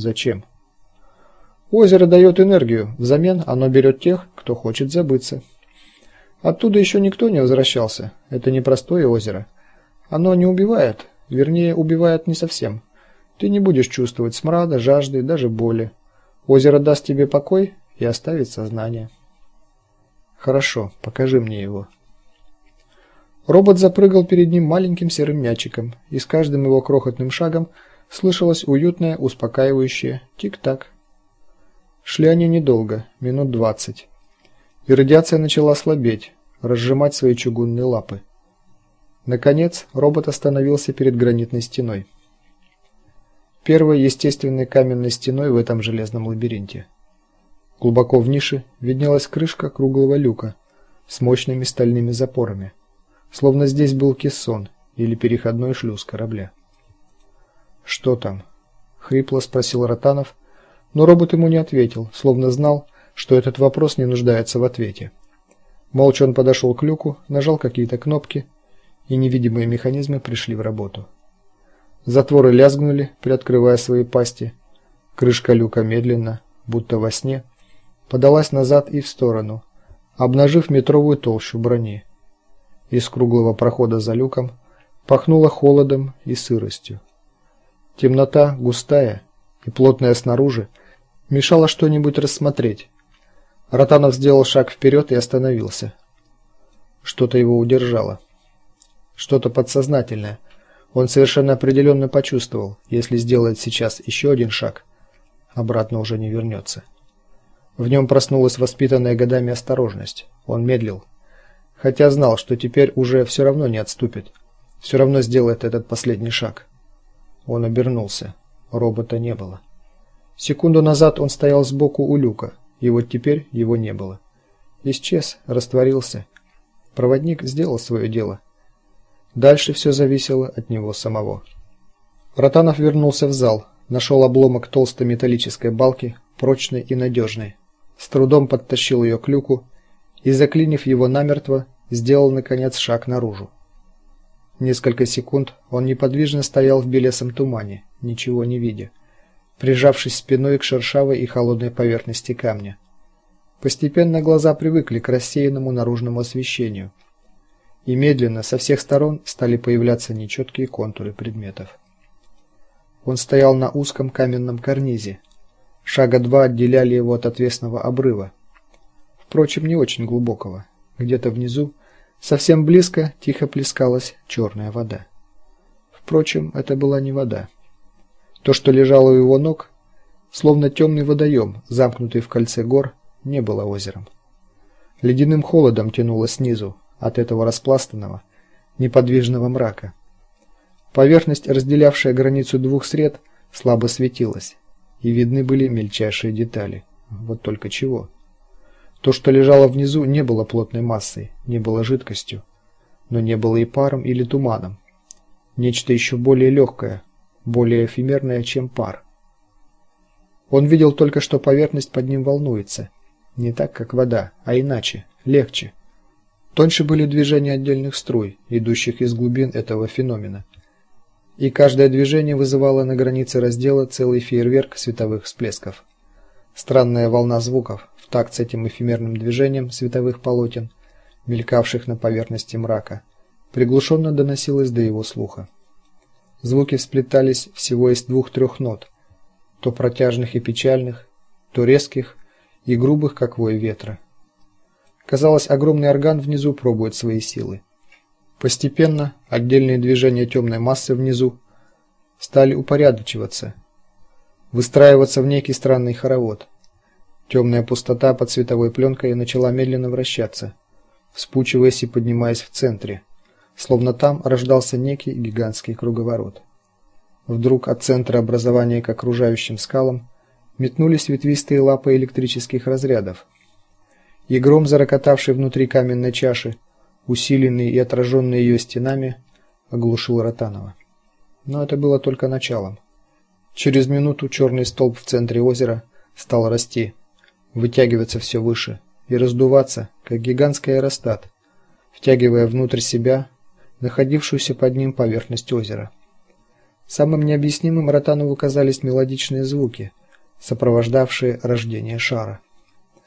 Зачем? Озеро дает энергию, взамен оно берет тех, кто хочет забыться. Оттуда еще никто не возвращался. Это не простое озеро. Оно не убивает, вернее, убивает не совсем. Ты не будешь чувствовать смрада, жажды, даже боли. Озеро даст тебе покой и оставит сознание. Хорошо, покажи мне его. Робот запрыгал перед ним маленьким серым мячиком, и с каждым его крохотным шагом слышалось уютное, успокаивающее тик-так. Шли они недолго, минут двадцать и радиация начала слабеть, разжимать свои чугунные лапы. Наконец, робот остановился перед гранитной стеной. Первой естественной каменной стеной в этом железном лабиринте. Глубоко в нише виднелась крышка круглого люка с мощными стальными запорами, словно здесь был кессон или переходной шлюз корабля. Что там? хрипло спросил Ротанов, но робот ему не ответил, словно знал, что этот вопрос не нуждается в ответе. Молча он подошел к люку, нажал какие-то кнопки, и невидимые механизмы пришли в работу. Затворы лязгнули, приоткрывая свои пасти. Крышка люка медленно, будто во сне, подалась назад и в сторону, обнажив метровую толщу брони. Из круглого прохода за люком пахнуло холодом и сыростью. Темнота густая и плотная снаружи мешала что-нибудь рассмотреть. Ротанов сделал шаг вперед и остановился. Что-то его удержало. Что-то подсознательное. Он совершенно определенно почувствовал, если сделает сейчас еще один шаг, обратно уже не вернется. В нем проснулась воспитанная годами осторожность. Он медлил, хотя знал, что теперь уже все равно не отступит. все равно сделает этот последний шаг. Он обернулся. Робота не было. Секунду назад он стоял сбоку у люка и вот теперь его не было. Исчез, растворился. Проводник сделал свое дело. Дальше все зависело от него самого. Ротанов вернулся в зал, нашел обломок толстой металлической балки, прочной и надежной. С трудом подтащил ее к люку и, заклинив его намертво, сделал наконец шаг наружу. Несколько секунд он неподвижно стоял в белесом тумане, ничего не видя прижавшись спиной к шершавой и холодной поверхности камня. Постепенно глаза привыкли к рассеянному наружному освещению, и медленно со всех сторон стали появляться нечеткие контуры предметов. Он стоял на узком каменном карнизе. Шага два отделяли его от отвесного обрыва. Впрочем, не очень глубокого. Где-то внизу, совсем близко, тихо плескалась черная вода. Впрочем, это была не вода. То, что лежало у его ног, словно темный водоем, замкнутый в кольце гор, не было озером. Ледяным холодом тянуло снизу от этого распластанного, неподвижного мрака. Поверхность, разделявшая границу двух сред, слабо светилась, и видны были мельчайшие детали. Вот только чего? То, что лежало внизу, не было плотной массой, не было жидкостью, но не было и паром или туманом. Нечто еще более легкое, более эфемерное, чем пар. Он видел только, что поверхность под ним волнуется, не так, как вода, а иначе, легче. Тоньше были движения отдельных струй, идущих из глубин этого феномена. И каждое движение вызывало на границе раздела целый фейерверк световых всплесков. Странная волна звуков в такт с этим эфемерным движением световых полотен, мелькавших на поверхности мрака, приглушенно доносилась до его слуха. Звуки сплетались всего из двух-трех нот, то протяжных и печальных, то резких и грубых, как вой ветра. Казалось, огромный орган внизу пробует свои силы. Постепенно отдельные движения темной массы внизу стали упорядочиваться, выстраиваться в некий странный хоровод. Темная пустота под световой пленкой начала медленно вращаться, вспучиваясь и поднимаясь в центре словно там рождался некий гигантский круговорот. Вдруг от центра образования к окружающим скалам метнулись ветвистые лапы электрических разрядов. И гром, зарокотавший внутри каменной чаши, усиленный и отраженный ее стенами, оглушил Ротанова. Но это было только началом. Через минуту черный столб в центре озера стал расти, вытягиваться все выше и раздуваться, как гигантский аэростат, втягивая внутрь себя находившуюся под ним поверхность озера. Самым необъяснимым Ротанову казались мелодичные звуки, сопровождавшие рождение шара.